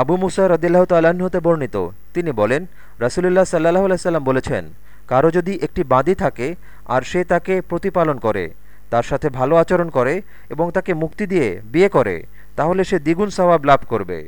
আবু মুসা রদিল্লাহ তাল্লাহ্ন হতে বর্ণিত। তিনি বলেন, রাসুলুল্লাহ সাল্লাহ সাল্লাম বলেছেন, কারও যদি একটি বাঁধি থাকে আর সে তাকে প্রতিপালন করে, তার সাথে ভালো আচরণ করে এবং তাকে মুক্তি দিয়ে বিয়ে করে, তাহলে সে দ্বিগুণ সওয়াব লাভ করবে।